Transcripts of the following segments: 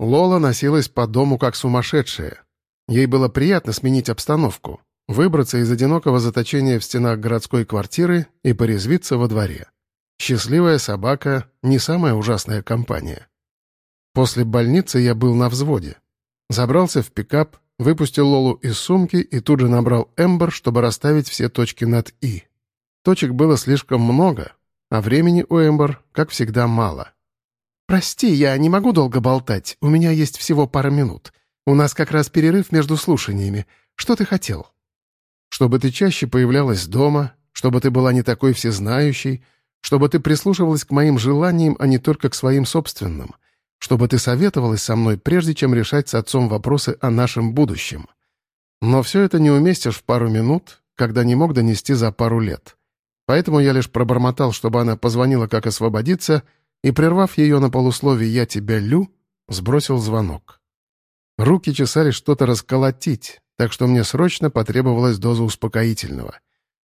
Лола носилась по дому как сумасшедшая. Ей было приятно сменить обстановку, выбраться из одинокого заточения в стенах городской квартиры и порезвиться во дворе. Счастливая собака — не самая ужасная компания. После больницы я был на взводе. Забрался в пикап, выпустил Лолу из сумки и тут же набрал Эмбер, чтобы расставить все точки над «и». Точек было слишком много, а времени у Эмбер, как всегда, мало. «Прости, я не могу долго болтать, у меня есть всего пара минут. У нас как раз перерыв между слушаниями. Что ты хотел?» «Чтобы ты чаще появлялась дома, чтобы ты была не такой всезнающей, чтобы ты прислушивалась к моим желаниям, а не только к своим собственным, чтобы ты советовалась со мной, прежде чем решать с отцом вопросы о нашем будущем. Но все это не уместишь в пару минут, когда не мог донести за пару лет. Поэтому я лишь пробормотал, чтобы она позвонила, как освободиться, и, прервав ее на полусловие «я тебя лю», сбросил звонок. Руки чесали что-то расколотить, так что мне срочно потребовалась доза успокоительного.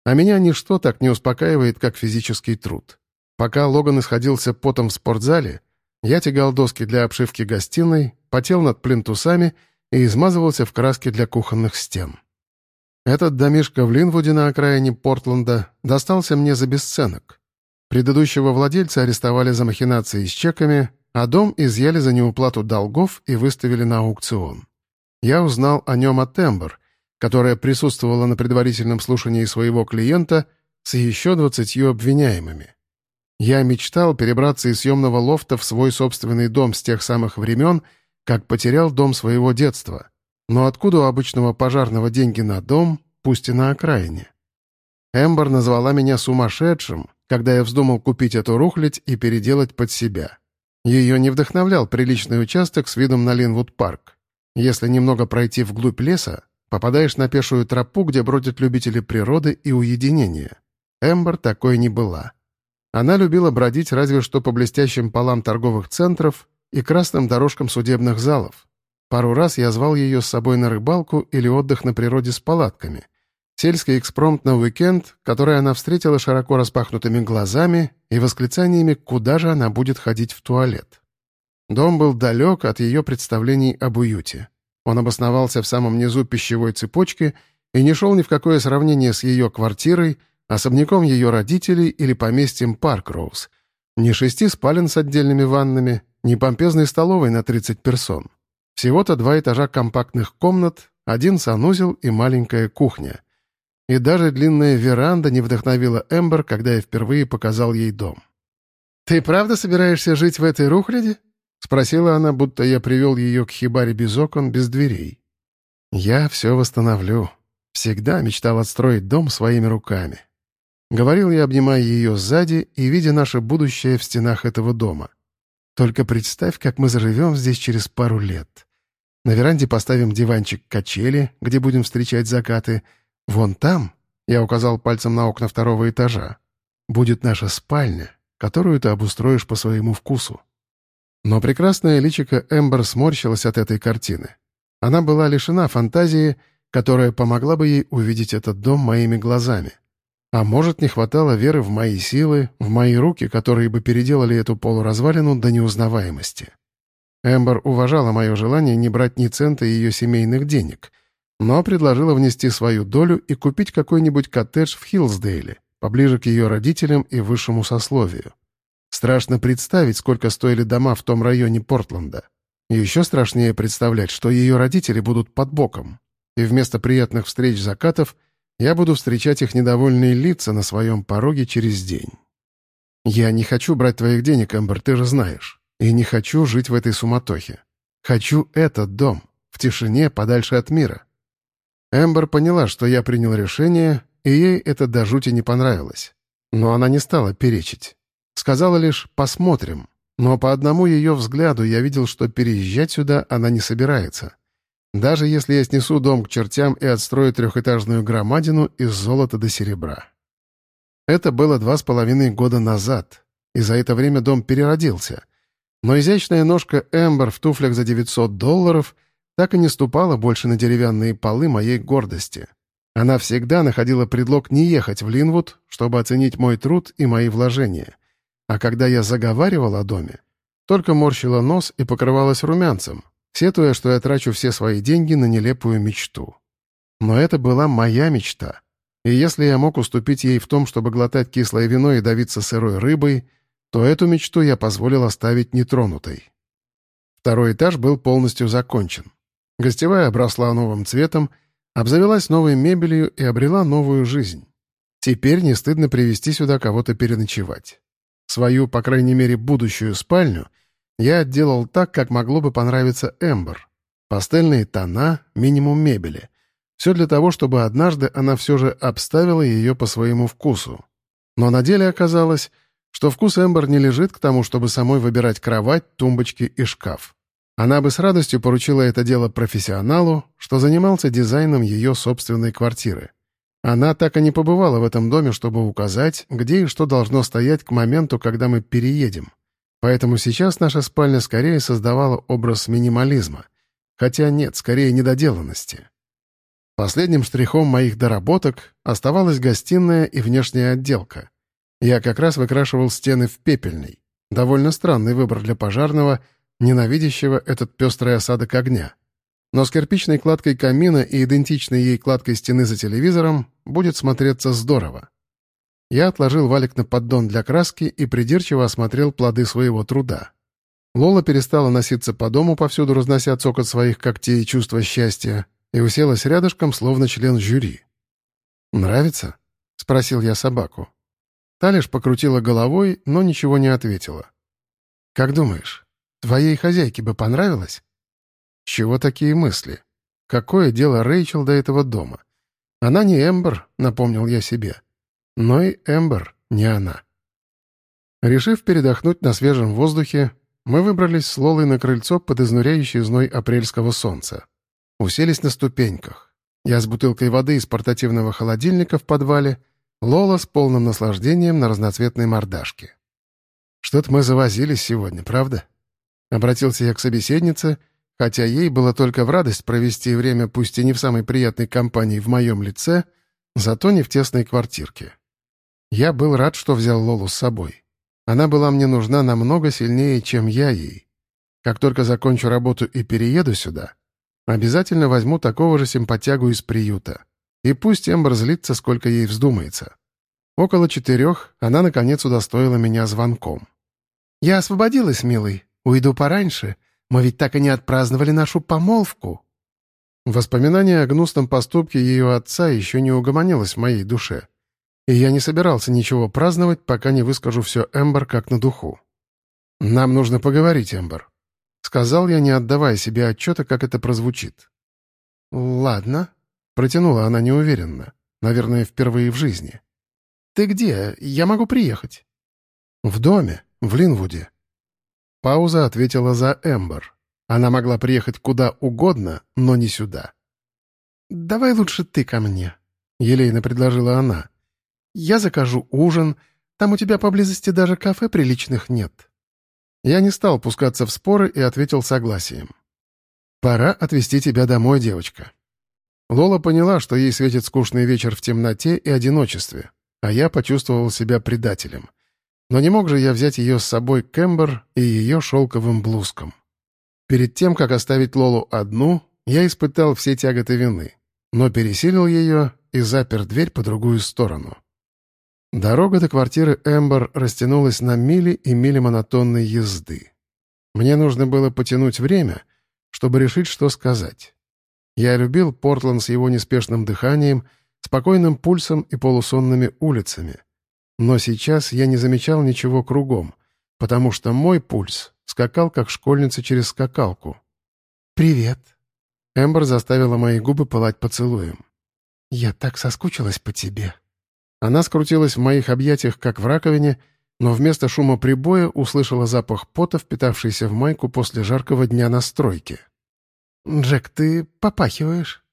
А меня ничто так не успокаивает, как физический труд. Пока Логан исходился потом в спортзале, я тягал доски для обшивки гостиной, потел над плинтусами и измазывался в краске для кухонных стен. Этот домишко в Линвуде на окраине Портленда достался мне за бесценок. Предыдущего владельца арестовали за махинации с чеками, а дом изъяли за неуплату долгов и выставили на аукцион. Я узнал о нем от Эмбер, которая присутствовала на предварительном слушании своего клиента с еще двадцатью обвиняемыми. Я мечтал перебраться из съемного лофта в свой собственный дом с тех самых времен, как потерял дом своего детства. Но откуда у обычного пожарного деньги на дом, пусть и на окраине? Эмбер назвала меня сумасшедшим, когда я вздумал купить эту рухлядь и переделать под себя. Ее не вдохновлял приличный участок с видом на Линвуд-парк. Если немного пройти вглубь леса, попадаешь на пешую тропу, где бродят любители природы и уединения. Эмбер такой не была. Она любила бродить разве что по блестящим полам торговых центров и красным дорожкам судебных залов. Пару раз я звал ее с собой на рыбалку или отдых на природе с палатками. Сельский экспромт на уикенд, который она встретила широко распахнутыми глазами и восклицаниями, куда же она будет ходить в туалет. Дом был далек от ее представлений об уюте. Он обосновался в самом низу пищевой цепочки и не шел ни в какое сравнение с ее квартирой — особняком ее родителей или поместьем Парк-Роуз. Ни шести спален с отдельными ваннами, ни помпезной столовой на 30 персон. Всего-то два этажа компактных комнат, один санузел и маленькая кухня. И даже длинная веранда не вдохновила Эмбер, когда я впервые показал ей дом. «Ты правда собираешься жить в этой рухляде?» — спросила она, будто я привел ее к хибаре без окон, без дверей. «Я все восстановлю. Всегда мечтал отстроить дом своими руками. Говорил я, обнимая ее сзади и видя наше будущее в стенах этого дома. Только представь, как мы заживем здесь через пару лет. На веранде поставим диванчик-качели, где будем встречать закаты. Вон там, я указал пальцем на окна второго этажа, будет наша спальня, которую ты обустроишь по своему вкусу. Но прекрасная личико Эмбер сморщилась от этой картины. Она была лишена фантазии, которая помогла бы ей увидеть этот дом моими глазами. А может, не хватало веры в мои силы, в мои руки, которые бы переделали эту полуразвалину до неузнаваемости. Эмбер уважала мое желание не брать ни цента ее семейных денег, но предложила внести свою долю и купить какой-нибудь коттедж в Хиллсдейле, поближе к ее родителям и высшему сословию. Страшно представить, сколько стоили дома в том районе Портленда. И еще страшнее представлять, что ее родители будут под боком. И вместо приятных встреч закатов — я буду встречать их недовольные лица на своем пороге через день. Я не хочу брать твоих денег, Эмбер, ты же знаешь. И не хочу жить в этой суматохе. Хочу этот дом, в тишине, подальше от мира. Эмбер поняла, что я принял решение, и ей это до жути не понравилось. Но она не стала перечить. Сказала лишь «посмотрим», но по одному ее взгляду я видел, что переезжать сюда она не собирается. Даже если я снесу дом к чертям и отстрою трехэтажную громадину из золота до серебра. Это было два с половиной года назад, и за это время дом переродился. Но изящная ножка Эмбер в туфлях за 900 долларов так и не ступала больше на деревянные полы моей гордости. Она всегда находила предлог не ехать в Линвуд, чтобы оценить мой труд и мои вложения. А когда я заговаривал о доме, только морщила нос и покрывалась румянцем, сетуя, что я трачу все свои деньги на нелепую мечту. Но это была моя мечта. И если я мог уступить ей в том, чтобы глотать кислое вино и давиться сырой рыбой, то эту мечту я позволил оставить нетронутой. Второй этаж был полностью закончен. Гостевая обросла новым цветом, обзавелась новой мебелью и обрела новую жизнь. Теперь не стыдно привести сюда кого-то переночевать. Свою, по крайней мере, будущую спальню я отделал так, как могло бы понравиться Эмбер. Пастельные тона, минимум мебели. Все для того, чтобы однажды она все же обставила ее по своему вкусу. Но на деле оказалось, что вкус Эмбер не лежит к тому, чтобы самой выбирать кровать, тумбочки и шкаф. Она бы с радостью поручила это дело профессионалу, что занимался дизайном ее собственной квартиры. Она так и не побывала в этом доме, чтобы указать, где и что должно стоять к моменту, когда мы переедем. Поэтому сейчас наша спальня скорее создавала образ минимализма. Хотя нет, скорее недоделанности. Последним штрихом моих доработок оставалась гостиная и внешняя отделка. Я как раз выкрашивал стены в пепельный. Довольно странный выбор для пожарного, ненавидящего этот пестрый осадок огня но с кирпичной кладкой камина и идентичной ей кладкой стены за телевизором будет смотреться здорово. Я отложил валик на поддон для краски и придирчиво осмотрел плоды своего труда. Лола перестала носиться по дому, повсюду разнося цокот своих когтей и чувство счастья, и уселась рядышком, словно член жюри. «Нравится?» — спросил я собаку. Та лишь покрутила головой, но ничего не ответила. «Как думаешь, твоей хозяйке бы понравилось?» чего такие мысли? Какое дело Рэйчел до этого дома? Она не Эмбер, напомнил я себе. Но и Эмбер не она. Решив передохнуть на свежем воздухе, мы выбрались с Лолой на крыльцо под изнуряющий зной апрельского солнца. Уселись на ступеньках. Я с бутылкой воды из портативного холодильника в подвале, Лола с полным наслаждением на разноцветной мордашке. «Что-то мы завозились сегодня, правда?» Обратился я к собеседнице — хотя ей было только в радость провести время пусть и не в самой приятной компании в моем лице, зато не в тесной квартирке. Я был рад, что взял Лолу с собой. Она была мне нужна намного сильнее, чем я ей. Как только закончу работу и перееду сюда, обязательно возьму такого же симпатягу из приюта. И пусть Эмбер злится, сколько ей вздумается. Около четырех она, наконец, удостоила меня звонком. «Я освободилась, милый. Уйду пораньше. Мы ведь так и не отпраздновали нашу помолвку». Воспоминание о гнусном поступке ее отца еще не угомонилось в моей душе. И я не собирался ничего праздновать, пока не выскажу все Эмбер как на духу. «Нам нужно поговорить, Эмбер», — сказал я, не отдавая себе отчета, как это прозвучит. «Ладно», — протянула она неуверенно, наверное, впервые в жизни. «Ты где? Я могу приехать». «В доме, в Линвуде. Пауза ответила за Эмбер. Она могла приехать куда угодно, но не сюда. «Давай лучше ты ко мне», — елейно предложила она. «Я закажу ужин. Там у тебя поблизости даже кафе приличных нет». Я не стал пускаться в споры и ответил согласием. «Пора отвезти тебя домой, девочка». Лола поняла, что ей светит скучный вечер в темноте и одиночестве, а я почувствовал себя предателем. Но не мог же я взять ее с собой к и ее шелковым блузкам. Перед тем, как оставить Лолу одну, я испытал все тяготы вины, но пересилил ее и запер дверь по другую сторону. Дорога до квартиры Эмбер растянулась на мили и мили монотонной езды. Мне нужно было потянуть время, чтобы решить, что сказать. Я любил Портленд с его неспешным дыханием, спокойным пульсом и полусонными улицами — но сейчас я не замечал ничего кругом, потому что мой пульс скакал, как школьница через скакалку. «Привет!» Эмбер заставила мои губы пылать поцелуем. «Я так соскучилась по тебе». Она скрутилась в моих объятиях, как в раковине, но вместо шума прибоя услышала запах пота, впитавшийся в майку после жаркого дня на стройке. «Джек, ты попахиваешь».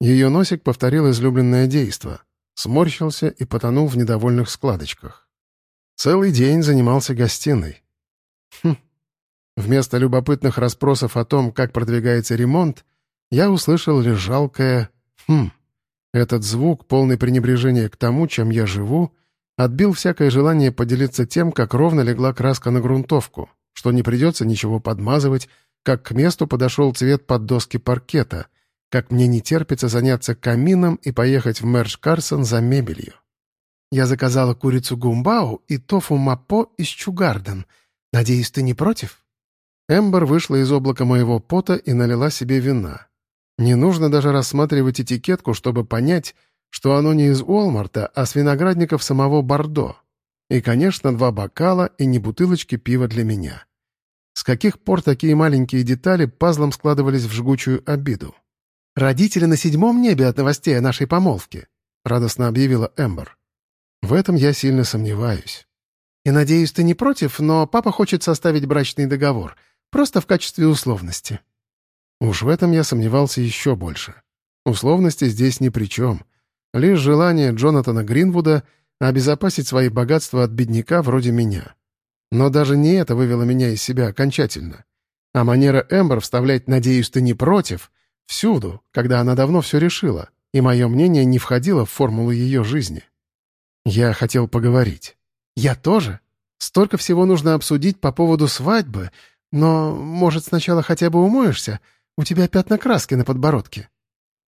Ее носик повторил излюбленное действо — сморщился и потонул в недовольных складочках. Целый день занимался гостиной. Хм. Вместо любопытных расспросов о том, как продвигается ремонт, я услышал лишь жалкое «хм». Этот звук, полный пренебрежения к тому, чем я живу, отбил всякое желание поделиться тем, как ровно легла краска на грунтовку, что не придется ничего подмазывать, как к месту подошел цвет под доски паркета, как мне не терпится заняться камином и поехать в Мэрш Карсон за мебелью. Я заказала курицу гумбау и тофу мапо из Чугарден. Надеюсь, ты не против?» Эмбер вышла из облака моего пота и налила себе вина. Не нужно даже рассматривать этикетку, чтобы понять, что оно не из Уолмарта, а с виноградников самого Бордо. И, конечно, два бокала и не бутылочки пива для меня. С каких пор такие маленькие детали пазлом складывались в жгучую обиду? «Родители на седьмом небе от новостей о нашей помолвке», — радостно объявила Эмбер. В этом я сильно сомневаюсь. И надеюсь, ты не против, но папа хочет составить брачный договор, просто в качестве условности. Уж в этом я сомневался еще больше. Условности здесь ни при чем. Лишь желание Джонатана Гринвуда обезопасить свои богатства от бедняка вроде меня. Но даже не это вывело меня из себя окончательно. А манера Эмбер вставлять «надеюсь, ты не против» всюду, когда она давно все решила, и мое мнение не входило в формулу ее жизни. Я хотел поговорить. Я тоже. Столько всего нужно обсудить по поводу свадьбы, но, может, сначала хотя бы умоешься? У тебя пятна краски на подбородке».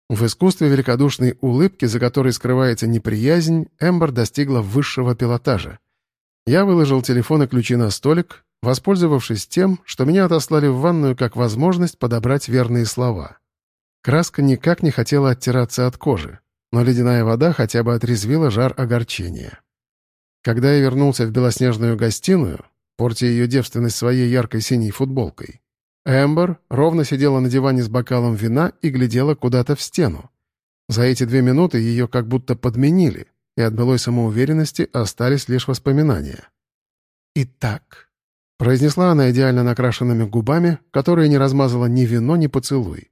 В искусстве великодушной улыбки, за которой скрывается неприязнь, Эмбер достигла высшего пилотажа. Я выложил телефон и ключи на столик, воспользовавшись тем, что меня отослали в ванную как возможность подобрать верные слова. Краска никак не хотела оттираться от кожи но ледяная вода хотя бы отрезвила жар огорчения. Когда я вернулся в белоснежную гостиную, портя ее девственность своей яркой синей футболкой, Эмбер ровно сидела на диване с бокалом вина и глядела куда-то в стену. За эти две минуты ее как будто подменили, и от былой самоуверенности остались лишь воспоминания. «Итак», — произнесла она идеально накрашенными губами, которые не размазала ни вино, ни поцелуй.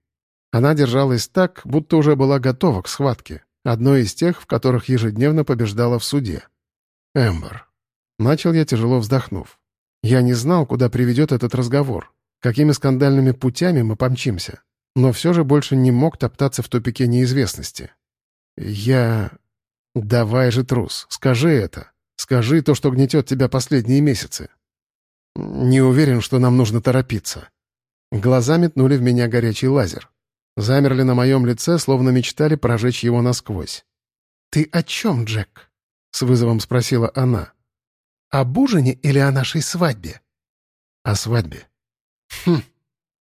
Она держалась так, будто уже была готова к схватке одной из тех, в которых ежедневно побеждала в суде. Эмбер. Начал я, тяжело вздохнув. Я не знал, куда приведет этот разговор, какими скандальными путями мы помчимся, но все же больше не мог топтаться в тупике неизвестности. Я... Давай же, трус, скажи это. Скажи то, что гнетет тебя последние месяцы. Не уверен, что нам нужно торопиться. Глаза метнули в меня горячий лазер замерли на моем лице, словно мечтали прожечь его насквозь. «Ты о чем, Джек?» — с вызовом спросила она. «Об ужине или о нашей свадьбе?» «О свадьбе». «Хм.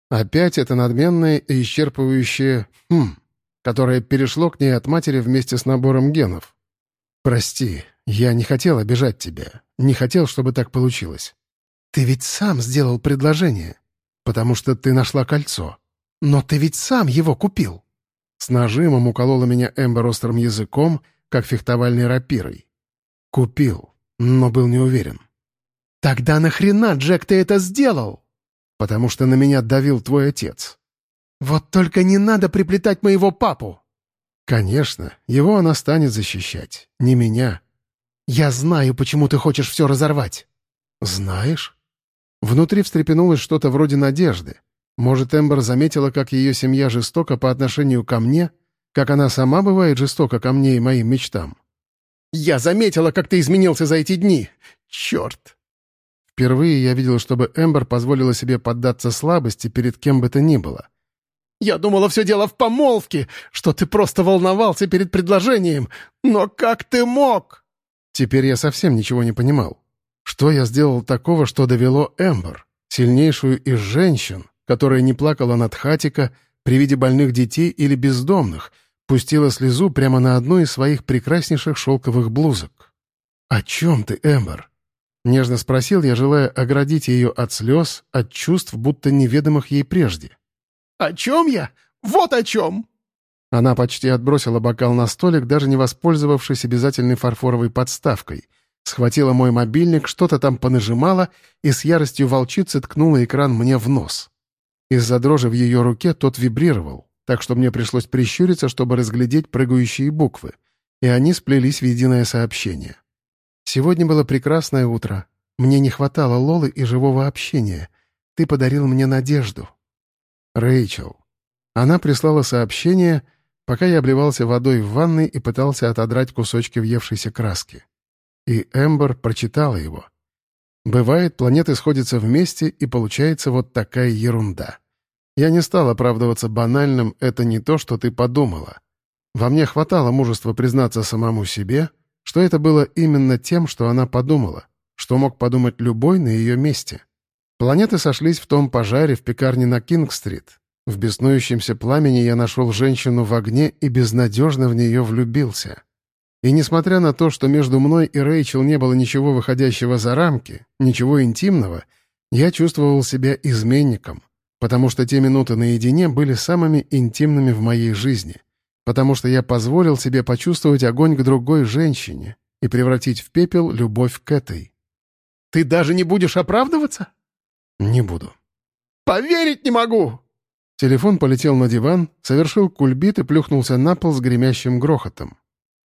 Опять это надменное и исчерпывающее «хм», которое перешло к ней от матери вместе с набором генов. «Прости, я не хотел обижать тебя. Не хотел, чтобы так получилось». «Ты ведь сам сделал предложение, потому что ты нашла кольцо». «Но ты ведь сам его купил!» С нажимом уколола меня Эмбер острым языком, как фехтовальной рапирой. «Купил, но был не уверен». «Тогда нахрена, Джек, ты это сделал?» «Потому что на меня давил твой отец». «Вот только не надо приплетать моего папу!» «Конечно, его она станет защищать, не меня». «Я знаю, почему ты хочешь все разорвать». «Знаешь?» Внутри встрепенулось что-то вроде надежды, может, Эмбер заметила, как ее семья жестока по отношению ко мне, как она сама бывает жестока ко мне и моим мечтам. «Я заметила, как ты изменился за эти дни! Черт!» Впервые я видел, чтобы Эмбер позволила себе поддаться слабости перед кем бы то ни было. «Я думала, все дело в помолвке, что ты просто волновался перед предложением. Но как ты мог?» Теперь я совсем ничего не понимал. Что я сделал такого, что довело Эмбер, сильнейшую из женщин, которая не плакала над Хатика при виде больных детей или бездомных, пустила слезу прямо на одну из своих прекраснейших шелковых блузок. «О чем ты, Эмбер?» — нежно спросил я, желая оградить ее от слез, от чувств, будто неведомых ей прежде. «О чем я? Вот о чем!» Она почти отбросила бокал на столик, даже не воспользовавшись обязательной фарфоровой подставкой. Схватила мой мобильник, что-то там понажимала и с яростью волчицы ткнула экран мне в нос. Из-за дрожи в ее руке тот вибрировал, так что мне пришлось прищуриться, чтобы разглядеть прыгающие буквы, и они сплелись в единое сообщение. «Сегодня было прекрасное утро. Мне не хватало Лолы и живого общения. Ты подарил мне надежду». Рэйчел. Она прислала сообщение, пока я обливался водой в ванной и пытался отодрать кусочки въевшейся краски. И Эмбер прочитала его. Бывает, планеты сходятся вместе, и получается вот такая ерунда. Я не стал оправдываться банальным «это не то, что ты подумала». Во мне хватало мужества признаться самому себе, что это было именно тем, что она подумала, что мог подумать любой на ее месте. Планеты сошлись в том пожаре в пекарне на Кинг-стрит. В беснующемся пламени я нашел женщину в огне и безнадежно в нее влюбился. И несмотря на то, что между мной и Рэйчел не было ничего выходящего за рамки, ничего интимного, я чувствовал себя изменником, потому что те минуты наедине были самыми интимными в моей жизни, потому что я позволил себе почувствовать огонь к другой женщине и превратить в пепел любовь к этой. «Ты даже не будешь оправдываться?» «Не буду». «Поверить не могу!» Телефон полетел на диван, совершил кульбит и плюхнулся на пол с гремящим грохотом.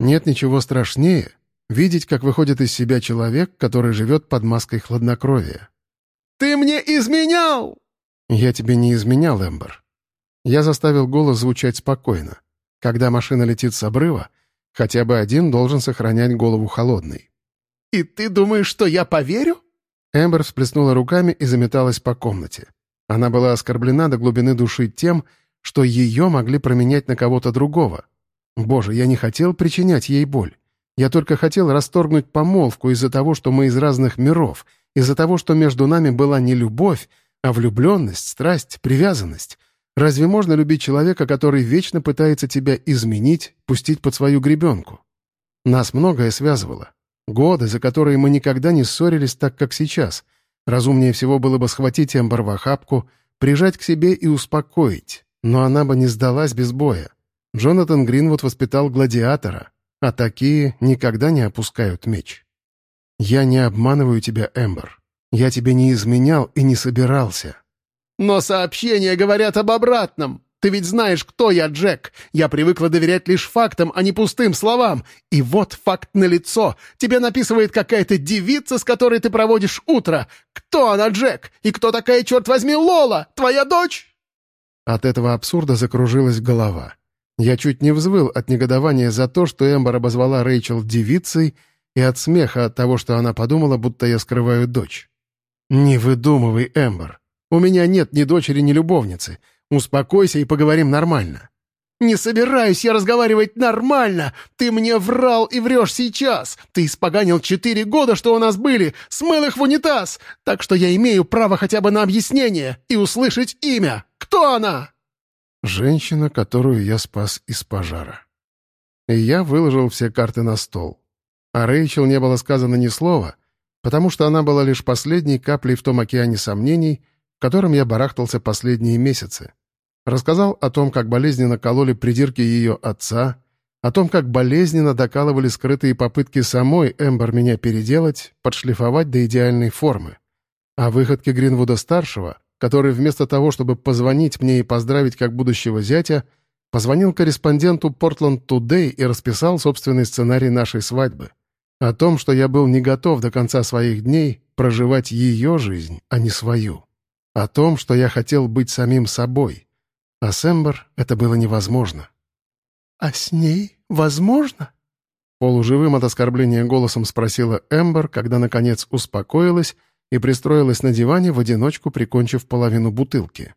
Нет ничего страшнее — видеть, как выходит из себя человек, который живет под маской хладнокровия. «Ты мне изменял!» «Я тебе не изменял, Эмбер». Я заставил голос звучать спокойно. Когда машина летит с обрыва, хотя бы один должен сохранять голову холодной. «И ты думаешь, что я поверю?» Эмбер всплеснула руками и заметалась по комнате. Она была оскорблена до глубины души тем, что ее могли променять на кого-то другого. Боже, я не хотел причинять ей боль. Я только хотел расторгнуть помолвку из-за того, что мы из разных миров, из-за того, что между нами была не любовь, а влюбленность, страсть, привязанность. Разве можно любить человека, который вечно пытается тебя изменить, пустить под свою гребенку? Нас многое связывало. Годы, за которые мы никогда не ссорились так, как сейчас. Разумнее всего было бы схватить Эмбер в охапку, прижать к себе и успокоить. Но она бы не сдалась без боя. Джонатан Гринвуд воспитал гладиатора, а такие никогда не опускают меч. «Я не обманываю тебя, Эмбер. Я тебе не изменял и не собирался». «Но сообщения говорят об обратном. Ты ведь знаешь, кто я, Джек. Я привыкла доверять лишь фактам, а не пустым словам. И вот факт налицо. Тебе написывает какая-то девица, с которой ты проводишь утро. Кто она, Джек? И кто такая, черт возьми, Лола? Твоя дочь?» От этого абсурда закружилась голова. Я чуть не взвыл от негодования за то, что Эмбер обозвала Рэйчел девицей, и от смеха от того, что она подумала, будто я скрываю дочь. «Не выдумывай, Эмбер. У меня нет ни дочери, ни любовницы. Успокойся и поговорим нормально». «Не собираюсь я разговаривать нормально! Ты мне врал и врешь сейчас! Ты испоганил четыре года, что у нас были, смыл их в унитаз! Так что я имею право хотя бы на объяснение и услышать имя! Кто она?» Женщина, которую я спас из пожара. И я выложил все карты на стол. А Рэйчел не было сказано ни слова, потому что она была лишь последней каплей в том океане сомнений, в котором я барахтался последние месяцы. Рассказал о том, как болезненно кололи придирки ее отца, о том, как болезненно докалывали скрытые попытки самой Эмбер меня переделать, подшлифовать до идеальной формы. О выходке Гринвуда-старшего, который вместо того, чтобы позвонить мне и поздравить как будущего зятя, позвонил корреспонденту Portland Today и расписал собственный сценарий нашей свадьбы. О том, что я был не готов до конца своих дней проживать ее жизнь, а не свою. О том, что я хотел быть самим собой. А с Эмбер это было невозможно. «А с ней возможно?» Полуживым от оскорбления голосом спросила Эмбер, когда, наконец, успокоилась и пристроилась на диване в одиночку, прикончив половину бутылки.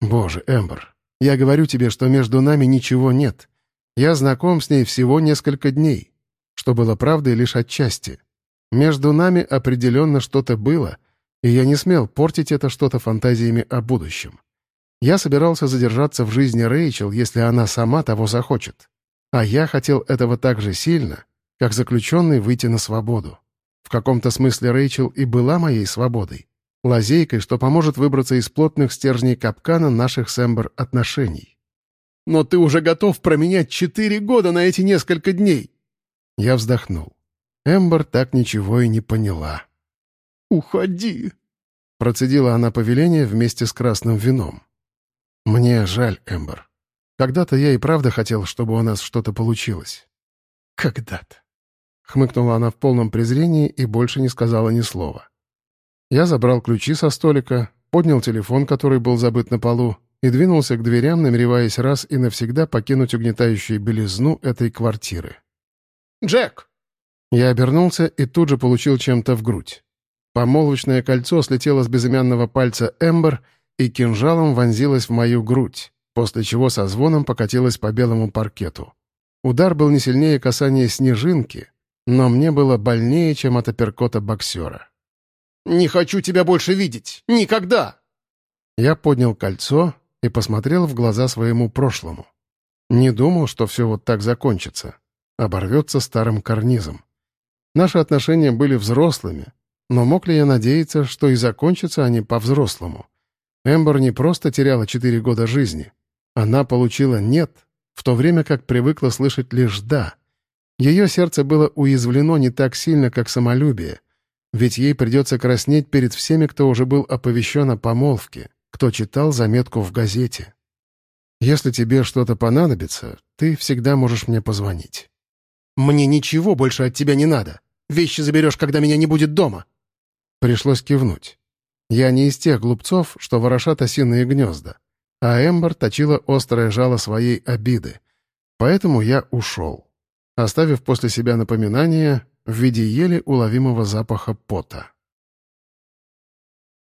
«Боже, Эмбер, я говорю тебе, что между нами ничего нет. Я знаком с ней всего несколько дней что было правдой лишь отчасти. Между нами определенно что-то было, и я не смел портить это что-то фантазиями о будущем. Я собирался задержаться в жизни Рэйчел, если она сама того захочет. А я хотел этого так же сильно, как заключенный выйти на свободу. В каком-то смысле Рэйчел и была моей свободой, лазейкой, что поможет выбраться из плотных стержней капкана наших с Эмбер отношений. «Но ты уже готов променять четыре года на эти несколько дней!» Я вздохнул. Эмбер так ничего и не поняла. «Уходи!» — процедила она повеление вместе с красным вином. «Мне жаль, Эмбер. Когда-то я и правда хотел, чтобы у нас что-то получилось». «Когда-то?» — хмыкнула она в полном презрении и больше не сказала ни слова. Я забрал ключи со столика, поднял телефон, который был забыт на полу, и двинулся к дверям, намереваясь раз и навсегда покинуть угнетающую белизну этой квартиры. Джек!» Я обернулся и тут же получил чем-то в грудь. Помолвочное кольцо слетело с безымянного пальца Эмбер и кинжалом вонзилось в мою грудь, после чего со звоном покатилось по белому паркету. Удар был не сильнее касания снежинки, но мне было больнее, чем от апперкота боксера. «Не хочу тебя больше видеть! Никогда!» Я поднял кольцо и посмотрел в глаза своему прошлому. Не думал, что все вот так закончится. Оборвется старым карнизом. Наши отношения были взрослыми, но мог ли я надеяться, что и закончатся они по-взрослому? Эмбер не просто теряла четыре года жизни. Она получила «нет», в то время как привыкла слышать лишь «да». Ее сердце было уязвлено не так сильно, как самолюбие, ведь ей придется краснеть перед всеми, кто уже был оповещен о помолвке, кто читал заметку в газете. «Если тебе что-то понадобится, ты всегда можешь мне позвонить». «Мне ничего больше от тебя не надо. Вещи заберешь, когда меня не будет дома». Пришлось кивнуть. Я не из тех глупцов, что ворошат осиные гнезда, а Эмбер точила острое жало своей обиды. Поэтому я ушел, оставив после себя напоминание в виде еле уловимого запаха пота.